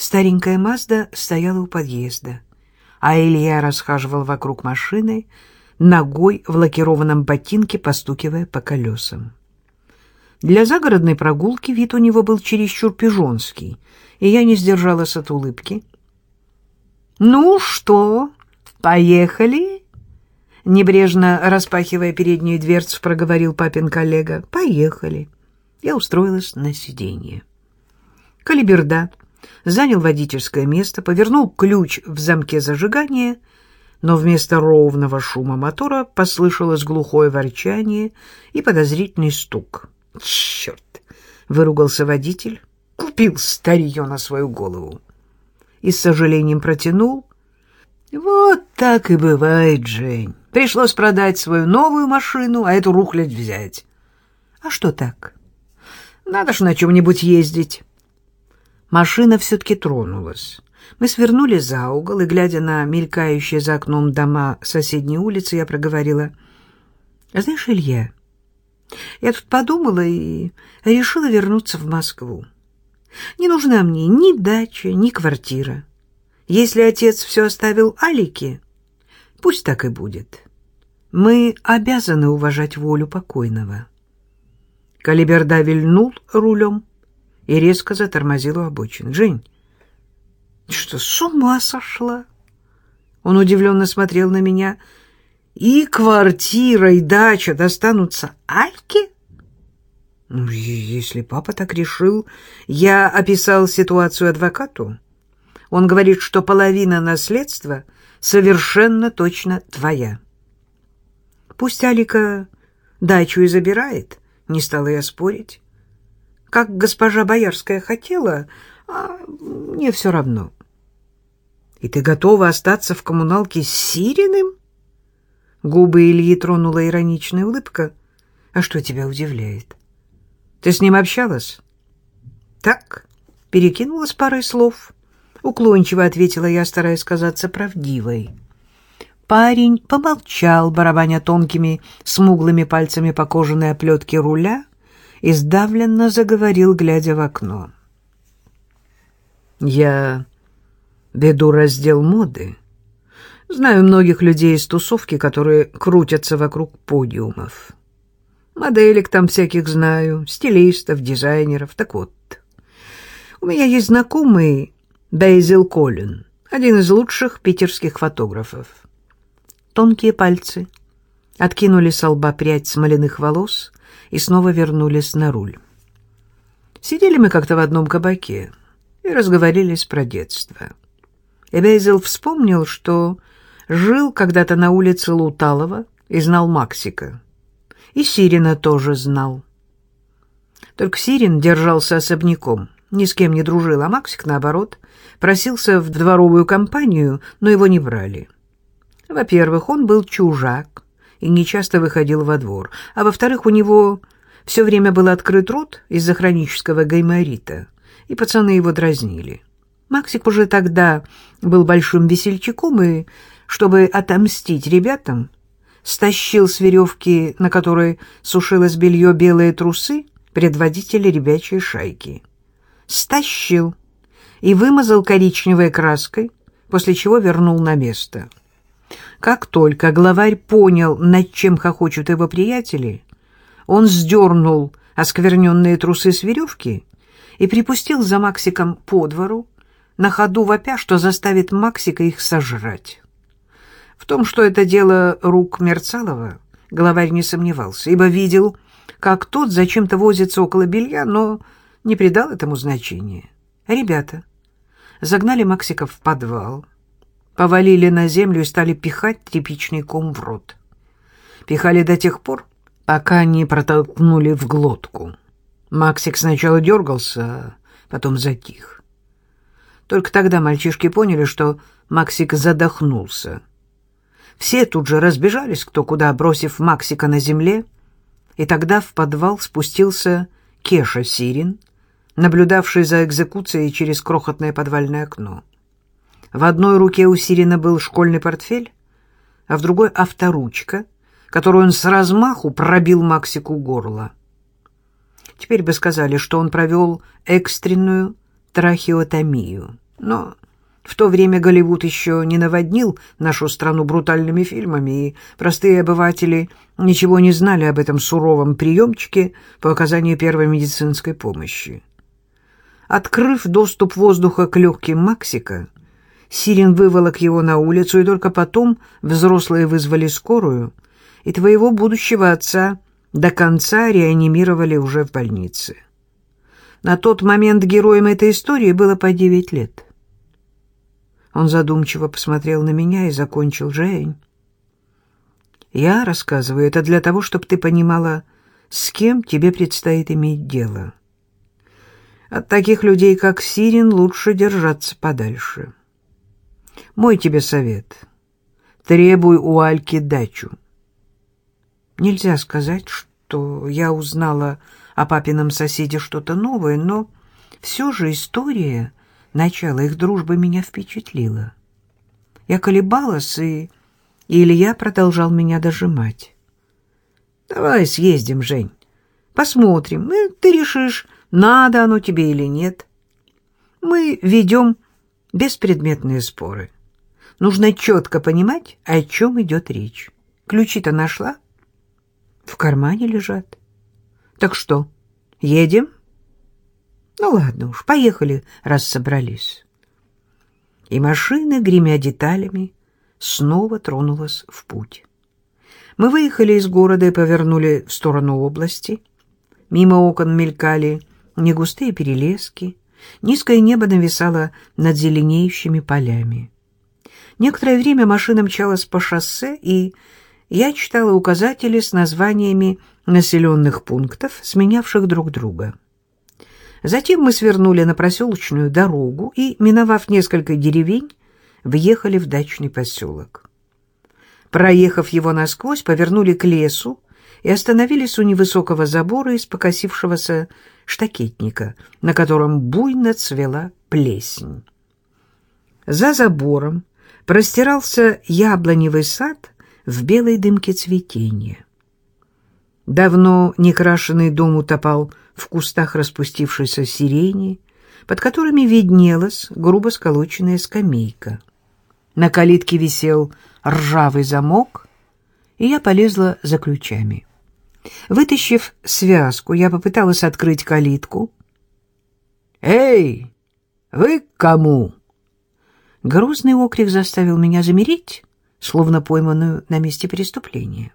Старенькая Мазда стояла у подъезда, а Илья расхаживал вокруг машины, ногой в лакированном ботинке, постукивая по колесам. Для загородной прогулки вид у него был чересчур пижонский, и я не сдержалась от улыбки. «Ну что, поехали?» Небрежно распахивая переднюю дверцу, проговорил папин коллега. «Поехали». Я устроилась на сиденье. Калиберда занял водительское место, повернул ключ в замке зажигания, но вместо ровного шума мотора послышалось глухое ворчание и подозрительный стук. «Черт!» — выругался водитель. «Купил старье на свою голову!» И с сожалением протянул. «Вот так и бывает, Жень. Пришлось продать свою новую машину, а эту рухлядь взять». «А что так?» «Надо ж на чем-нибудь ездить». Машина все-таки тронулась. Мы свернули за угол, и, глядя на мелькающие за окном дома соседней улицы, я проговорила. «А знаешь, Илья, я тут подумала и решила вернуться в Москву. Не нужна мне ни дача, ни квартира. Если отец все оставил Алике, пусть так и будет. Мы обязаны уважать волю покойного». Калиберда вильнул рулем, и резко затормозил у обочины. «Жень, что, с ума сошла?» Он удивленно смотрел на меня. «И квартира, и дача достанутся Альке?» ну, «Если папа так решил...» Я описал ситуацию адвокату. Он говорит, что половина наследства совершенно точно твоя. Пусть Алика дачу и забирает, не стала я спорить как госпожа Боярская хотела, а мне все равно. И ты готова остаться в коммуналке с Сириным? Губы Ильи тронула ироничная улыбка. А что тебя удивляет? Ты с ним общалась? Так, перекинулась парой слов. Уклончиво ответила я, стараясь казаться правдивой. Парень помолчал, барабаня тонкими, смуглыми пальцами по кожаной оплетке руля, и сдавленно заговорил, глядя в окно. «Я веду раздел моды. Знаю многих людей из тусовки, которые крутятся вокруг подиумов. Моделек там всяких знаю, стилистов, дизайнеров. Так вот, у меня есть знакомый Бейзил Коллин, один из лучших питерских фотографов. Тонкие пальцы откинули с лба прядь смоляных волос и снова вернулись на руль. Сидели мы как-то в одном кабаке и разговорились про детство. Эбейзел вспомнил, что жил когда-то на улице Луталова и знал Максика. И Сирина тоже знал. Только Сирин держался особняком, ни с кем не дружил, а Максик, наоборот, просился в дворовую компанию, но его не брали. Во-первых, он был чужак, и нечасто выходил во двор, а во-вторых, у него все время был открыт рот из-за хронического гайморита, и пацаны его дразнили. Максик уже тогда был большим весельчаком, и, чтобы отомстить ребятам, стащил с веревки, на которой сушилось белье белые трусы, предводителя ребячей шайки. Стащил и вымазал коричневой краской, после чего вернул на место. Как только главарь понял, над чем хохочут его приятели, он сдернул оскверненные трусы с веревки и припустил за Максиком по двору, на ходу вопя, что заставит Максика их сожрать. В том, что это дело рук Мерцалова, главарь не сомневался, ибо видел, как тот зачем-то возится около белья, но не придал этому значения. Ребята загнали Максика в подвал, повалили на землю и стали пихать тряпичный ком в рот. Пихали до тех пор, пока не протолкнули в глотку. Максик сначала дергался, потом затих. Только тогда мальчишки поняли, что Максик задохнулся. Все тут же разбежались кто куда, бросив Максика на земле, и тогда в подвал спустился Кеша Сирин, наблюдавший за экзекуцией через крохотное подвальное окно. В одной руке у Сирина был школьный портфель, а в другой — авторучка, которую он с размаху пробил Максику горло. Теперь бы сказали, что он провел экстренную трахеотомию. Но в то время Голливуд еще не наводнил нашу страну брутальными фильмами, и простые обыватели ничего не знали об этом суровом приемчике по оказанию первой медицинской помощи. Открыв доступ воздуха к легким Максика, Сирин выволок его на улицу, и только потом взрослые вызвали скорую, и твоего будущего отца до конца реанимировали уже в больнице. На тот момент героем этой истории было по девять лет. Он задумчиво посмотрел на меня и закончил. «Жень, я рассказываю это для того, чтобы ты понимала, с кем тебе предстоит иметь дело. От таких людей, как Сирин, лучше держаться подальше. Мой тебе совет. Требуй у Альки дачу. Нельзя сказать, что я узнала о папином соседе что-то новое, но все же история начала их дружбы меня впечатлила. Я колебалась, и Илья продолжал меня дожимать. «Давай съездим, Жень, посмотрим, и ты решишь, надо оно тебе или нет. Мы ведем беспредметные споры. Нужно четко понимать, о чем идет речь. Ключи-то нашла? В кармане лежат. Так что, едем? Ну ладно уж, поехали, раз собрались. И машина, гремя деталями, снова тронулась в путь. Мы выехали из города и повернули в сторону области. Мимо окон мелькали негустые перелески, низкое небо нависало над зеленеющими полями. Некоторое время машина мчалась по шоссе, и я читала указатели с названиями населенных пунктов, сменявших друг друга. Затем мы свернули на проселочную дорогу и, миновав несколько деревень, въехали в дачный поселок. Проехав его насквозь, повернули к лесу и остановились у невысокого забора из покосившегося штакетника, на котором буйно цвела плесень. За забором простирался яблоневый сад в белой дымке цветения. Давно некрашенный дом утопал в кустах распустившейся сирени, под которыми виднелась грубо сколоченная скамейка. На калитке висел ржавый замок, и я полезла за ключами. Вытащив связку, я попыталась открыть калитку. «Эй, вы к кому?» Грозный окрик заставил меня замереть, словно пойманную на месте преступления.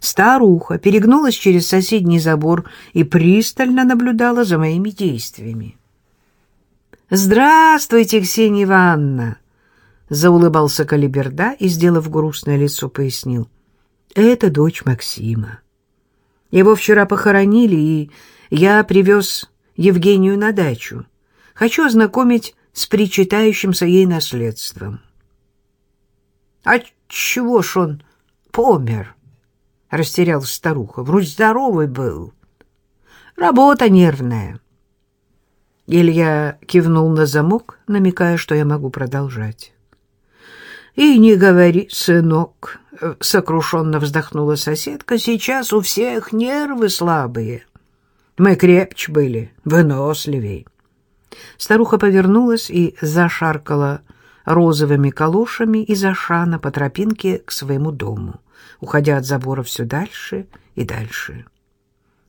Старуха перегнулась через соседний забор и пристально наблюдала за моими действиями. «Здравствуйте, Ксения Ивановна!» — заулыбался Калиберда и, сделав грустное лицо, пояснил. «Это дочь Максима. Его вчера похоронили, и я привез Евгению на дачу. Хочу ознакомить с причитающимся ей наследством». «А чего ж он помер?» — растерялась старуха. «Вроде здоровый был. Работа нервная». Илья кивнул на замок, намекая, что я могу продолжать. «И не говори, сынок», — сокрушенно вздохнула соседка, — «сейчас у всех нервы слабые. Мы крепче были, выносливей». Старуха повернулась и зашаркала розовыми калошами из Ашана по тропинке к своему дому, уходя от забора все дальше и дальше.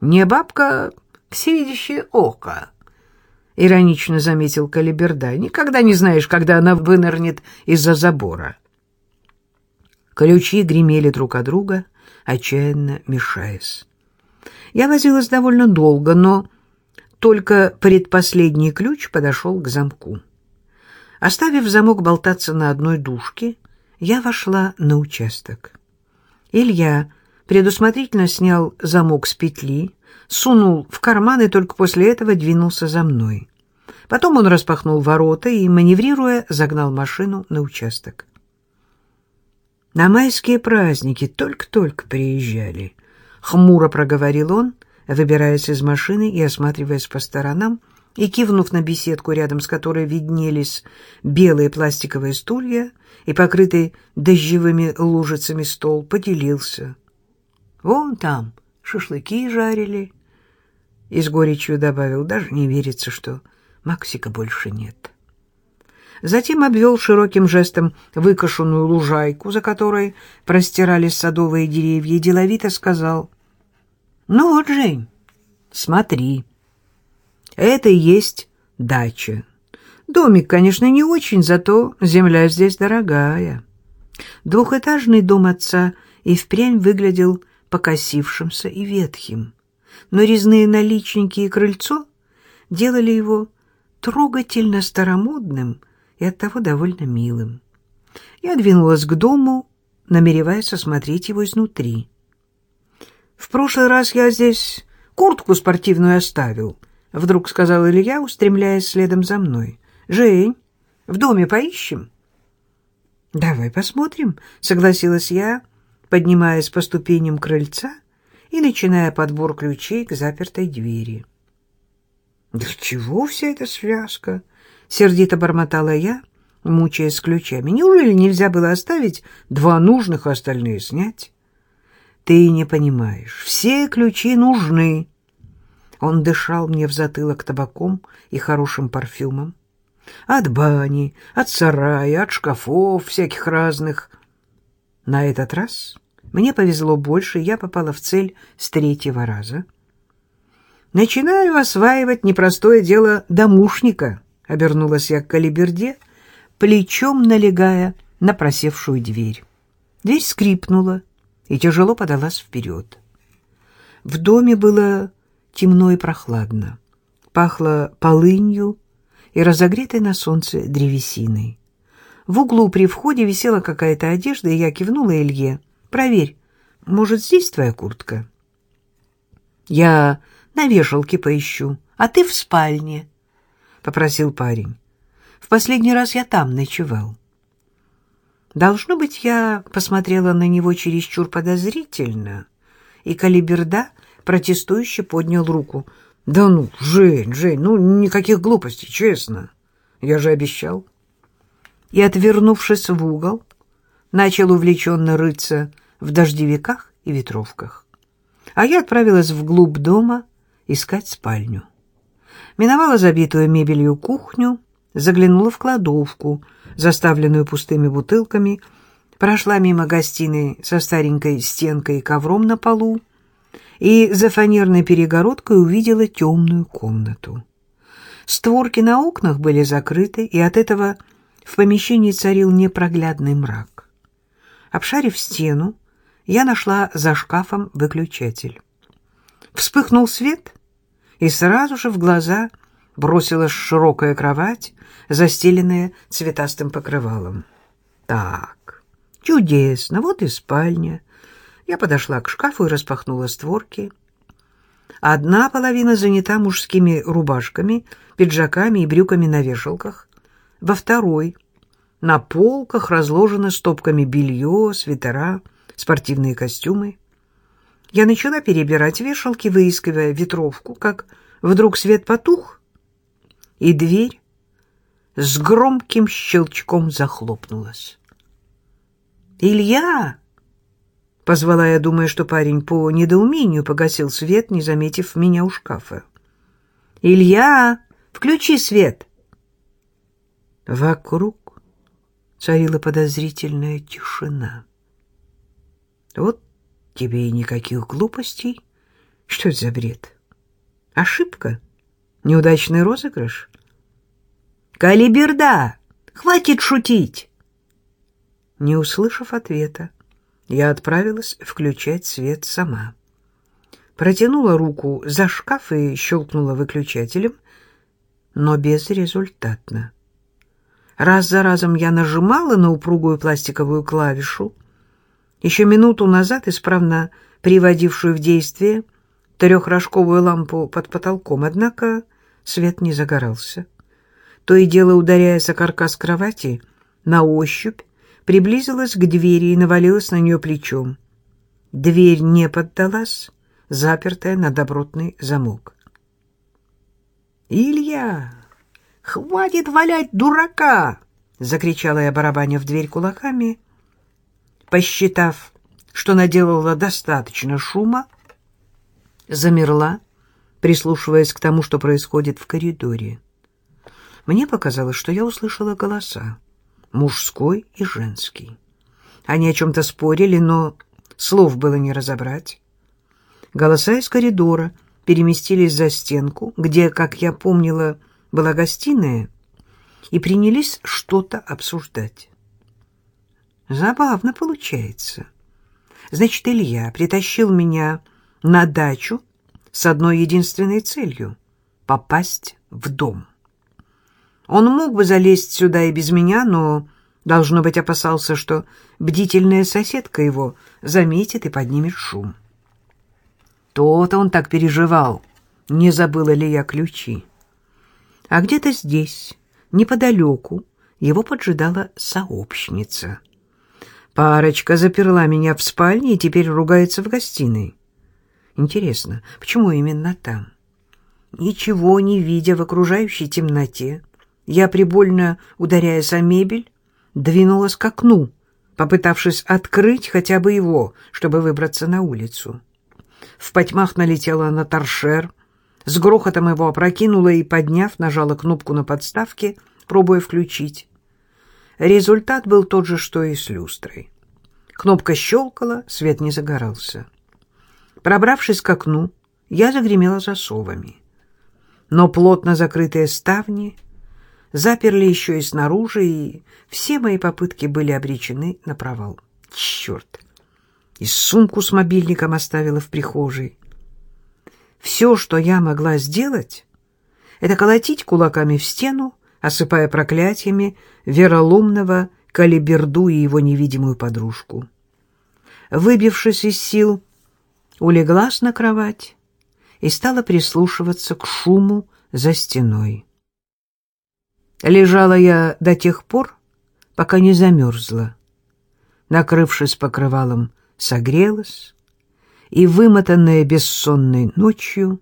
«Не бабка, всевидящее око», — иронично заметил Калиберда. «Никогда не знаешь, когда она вынырнет из-за забора». Ключи гремели друг от друга, отчаянно мешаясь. Я возилась довольно долго, но только предпоследний ключ подошел к замку. Оставив замок болтаться на одной дужке, я вошла на участок. Илья предусмотрительно снял замок с петли, сунул в карман и только после этого двинулся за мной. Потом он распахнул ворота и, маневрируя, загнал машину на участок. На майские праздники только-только приезжали. Хмуро проговорил он, выбираясь из машины и осматриваясь по сторонам, и, кивнув на беседку, рядом с которой виднелись белые пластиковые стулья и покрытый дождевыми лужицами стол, поделился. «Вон там шашлыки жарили, и с горечью добавил, даже не верится, что Максика больше нет. Затем обвел широким жестом выкошенную лужайку, за которой простирались садовые деревья, и деловито сказал, «Ну вот, Жень, смотри, это и есть дача. Домик, конечно, не очень, зато земля здесь дорогая». Двухэтажный дом отца и впрямь выглядел покосившимся и ветхим, но резные наличники и крыльцо делали его трогательно старомодным и оттого довольно милым. Я двинулась к дому, намереваясь осмотреть его изнутри. «В прошлый раз я здесь куртку спортивную оставил», — вдруг сказал Илья, устремляясь следом за мной. «Жень, в доме поищем?» «Давай посмотрим», — согласилась я, поднимаясь по ступеням крыльца и начиная подбор ключей к запертой двери. «Да чего вся эта связка?» — сердито бормотала я, мучаясь ключами. «Неужели нельзя было оставить два нужных, а остальные снять?» «Ты не понимаешь, все ключи нужны». Он дышал мне в затылок табаком и хорошим парфюмом. От бани, от сарая, от шкафов всяких разных. На этот раз мне повезло больше, я попала в цель с третьего раза. «Начинаю осваивать непростое дело домушника», — обернулась я к калиберде, плечом налегая на просевшую дверь. Дверь скрипнула и тяжело подалась вперед. В доме было темно и прохладно. Пахло полынью и разогретой на солнце древесиной. В углу при входе висела какая-то одежда, и я кивнула Илье. «Проверь, может, здесь твоя куртка?» «Я на вешалке поищу, а ты в спальне», — попросил парень. «В последний раз я там ночевал». Должно быть, я посмотрела на него чересчур подозрительно, и Калиберда протестующе поднял руку — да ну, Жень, Жень, ну никаких глупостей, честно. Я же обещал. И, отвернувшись в угол, начал увлеченно рыться в дождевиках и ветровках. А я отправилась вглубь дома искать спальню. Миновала забитую мебелью кухню, заглянула в кладовку, заставленную пустыми бутылками, прошла мимо гостиной со старенькой стенкой и ковром на полу, и за фанерной перегородкой увидела темную комнату. Створки на окнах были закрыты, и от этого в помещении царил непроглядный мрак. Обшарив стену, я нашла за шкафом выключатель. Вспыхнул свет, и сразу же в глаза бросилась широкая кровать, застеленная цветастым покрывалом. Так, чудесно, вот и спальня, я подошла к шкафу и распахнула створки. Одна половина занята мужскими рубашками, пиджаками и брюками на вешалках. Во второй на полках разложено стопками белье, свитера, спортивные костюмы. Я начала перебирать вешалки, выискивая ветровку, как вдруг свет потух, и дверь с громким щелчком захлопнулась. «Илья!» — позвала я, думая, что парень по недоумению погасил свет, не заметив меня у шкафа. «Илья, включи свет!» Вокруг царила подозрительная тишина. «Вот тебе и никаких глупостей. Что это за бред? Ошибка? Неудачный розыгрыш?» «Калиберда! Хватит шутить!» Не услышав ответа, я отправилась включать свет сама. Протянула руку за шкаф и щелкнула выключателем, но безрезультатно. Раз за разом я нажимала на упругую пластиковую клавишу, еще минуту назад исправно приводившую в действие трехрожковую лампу под потолком, однако свет не загорался. То и дело, ударяясь о каркас кровати, на ощупь приблизилась к двери и навалилась на нее плечом. Дверь не поддалась, запертая на добротный замок. «Илья, хватит валять дурака!» — закричала я, барабаня в дверь кулаками. Посчитав, что наделала достаточно шума, замерла, прислушиваясь к тому, что происходит в коридоре. Мне показалось, что я услышала голоса, мужской и женский. Они о чем-то спорили, но слов было не разобрать. Голоса из коридора переместились за стенку, где, как я помнила, была гостиная, и принялись что-то обсуждать. Забавно получается. Значит, Илья притащил меня на дачу с одной единственной целью — попасть в дом. Он мог бы залезть сюда и без меня, но, должно быть, опасался, что бдительная соседка его заметит и поднимет шум. То-то он так переживал, не забыла ли я ключи. А где-то здесь, неподалеку, его поджидала сообщница. Парочка заперла меня в спальне и теперь ругается в гостиной. Интересно, почему именно там? Ничего не видя в окружающей темноте, я, прибольно ударяясь о мебель, двинулась к окну, попытавшись открыть хотя бы его, чтобы выбраться на улицу. В потьмах налетела на торшер, с грохотом его опрокинула и, подняв, нажала кнопку на подставке, пробуя включить. Результат был тот же, что и с люстрой. Кнопка щелкала, свет не загорался. Пробравшись к окну, я загремела засовами. Но плотно закрытые ставни заперли еще и снаружи, и все мои попытки были обречены на провал. Черт! И сумку с мобильником оставила в прихожей. Все, что я могла сделать, это колотить кулаками в стену, осыпая проклятиями вероломного Калиберду и его невидимую подружку. Выбившись из сил, улеглась на кровать и стала прислушиваться к шуму за стеной. Лежала я до тех пор, пока не замерзла. Накрывшись покрывалом, согрелась и, вымотанная бессонной ночью,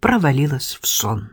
провалилась в сон.